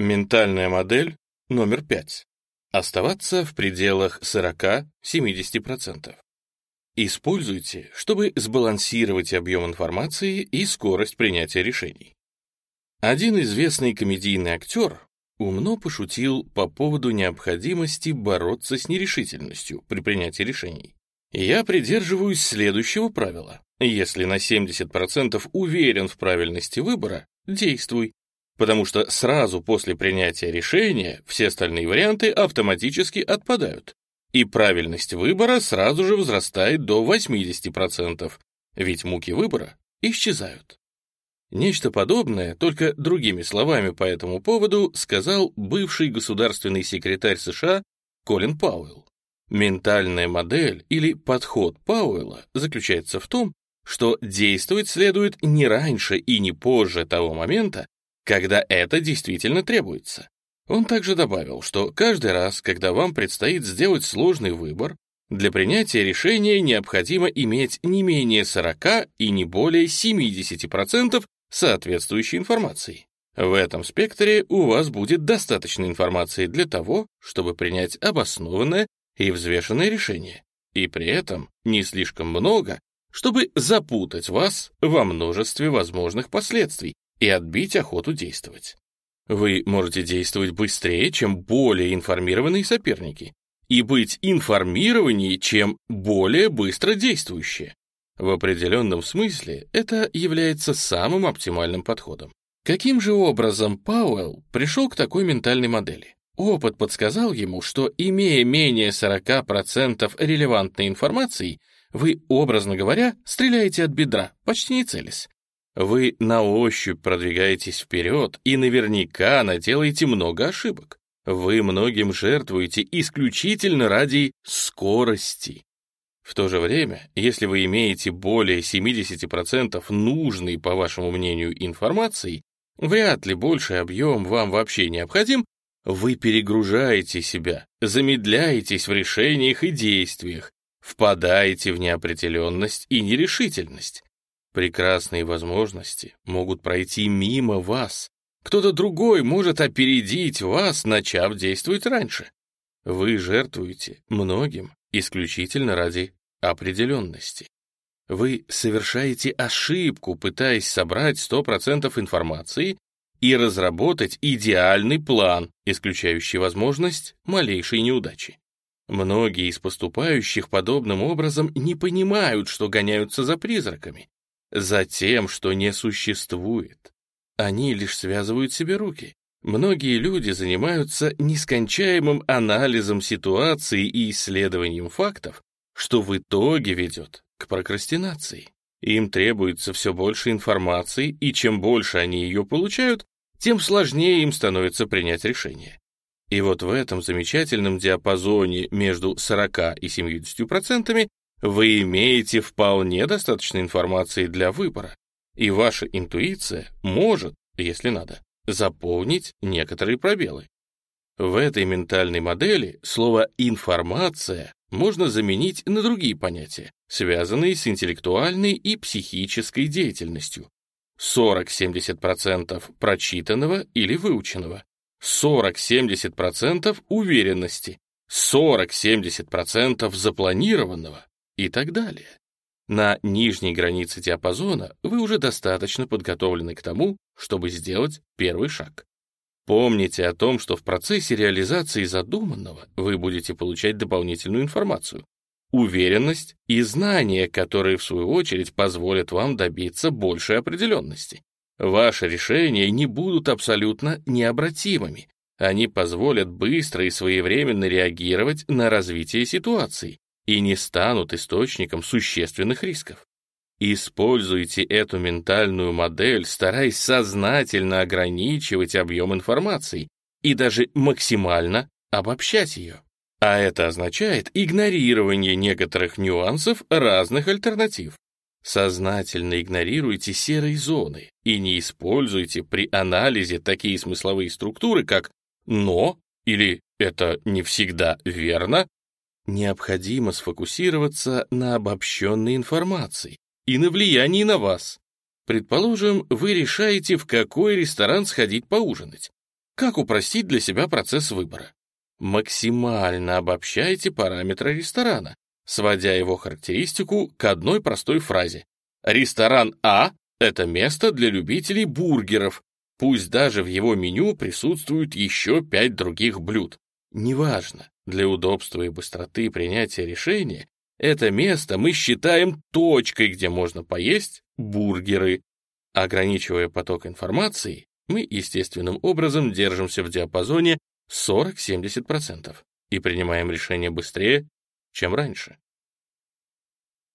Ментальная модель номер 5. Оставаться в пределах 40-70%. Используйте, чтобы сбалансировать объем информации и скорость принятия решений. Один известный комедийный актер умно пошутил по поводу необходимости бороться с нерешительностью при принятии решений. Я придерживаюсь следующего правила. Если на 70% уверен в правильности выбора, действуй, потому что сразу после принятия решения все остальные варианты автоматически отпадают, и правильность выбора сразу же возрастает до 80%, ведь муки выбора исчезают. Нечто подобное, только другими словами по этому поводу, сказал бывший государственный секретарь США Колин Пауэлл. Ментальная модель или подход Пауэлла заключается в том, что действовать следует не раньше и не позже того момента, когда это действительно требуется. Он также добавил, что каждый раз, когда вам предстоит сделать сложный выбор, для принятия решения необходимо иметь не менее 40 и не более 70% соответствующей информации. В этом спектре у вас будет достаточно информации для того, чтобы принять обоснованное и взвешенное решение, и при этом не слишком много, чтобы запутать вас во множестве возможных последствий и отбить охоту действовать. Вы можете действовать быстрее, чем более информированные соперники, и быть информированнее, чем более быстро действующие. В определенном смысле это является самым оптимальным подходом. Каким же образом Пауэлл пришел к такой ментальной модели? Опыт подсказал ему, что, имея менее 40% релевантной информации, вы, образно говоря, стреляете от бедра, почти не целясь. Вы на ощупь продвигаетесь вперед и наверняка наделаете много ошибок. Вы многим жертвуете исключительно ради скорости. В то же время, если вы имеете более 70% нужной, по вашему мнению, информации, вряд ли больший объем вам вообще необходим, вы перегружаете себя, замедляетесь в решениях и действиях, впадаете в неопределенность и нерешительность. Прекрасные возможности могут пройти мимо вас. Кто-то другой может опередить вас, начав действовать раньше. Вы жертвуете многим исключительно ради определенности. Вы совершаете ошибку, пытаясь собрать 100% информации и разработать идеальный план, исключающий возможность малейшей неудачи. Многие из поступающих подобным образом не понимают, что гоняются за призраками, за тем, что не существует. Они лишь связывают себе руки. Многие люди занимаются нескончаемым анализом ситуации и исследованием фактов, что в итоге ведет к прокрастинации. Им требуется все больше информации, и чем больше они ее получают, тем сложнее им становится принять решение. И вот в этом замечательном диапазоне между 40 и 70% вы имеете вполне достаточно информации для выбора, и ваша интуиция может, если надо, заполнить некоторые пробелы. В этой ментальной модели слово «информация» можно заменить на другие понятия, связанные с интеллектуальной и психической деятельностью. 40-70% прочитанного или выученного, 40-70% уверенности, 40-70% запланированного и так далее. На нижней границе диапазона вы уже достаточно подготовлены к тому, чтобы сделать первый шаг. Помните о том, что в процессе реализации задуманного вы будете получать дополнительную информацию, уверенность и знания, которые, в свою очередь, позволят вам добиться большей определенности. Ваши решения не будут абсолютно необратимыми. Они позволят быстро и своевременно реагировать на развитие ситуации и не станут источником существенных рисков. Используйте эту ментальную модель, стараясь сознательно ограничивать объем информации и даже максимально обобщать ее. А это означает игнорирование некоторых нюансов разных альтернатив. Сознательно игнорируйте серые зоны и не используйте при анализе такие смысловые структуры, как «но» или «это не всегда верно». Необходимо сфокусироваться на обобщенной информации, и на влиянии на вас. Предположим, вы решаете, в какой ресторан сходить поужинать. Как упростить для себя процесс выбора? Максимально обобщайте параметры ресторана, сводя его характеристику к одной простой фразе. Ресторан А — это место для любителей бургеров, пусть даже в его меню присутствуют еще пять других блюд. Неважно, для удобства и быстроты принятия решения это место мы считаем точкой, где можно поесть бургеры. Ограничивая поток информации, мы естественным образом держимся в диапазоне 40-70% и принимаем решение быстрее, чем раньше.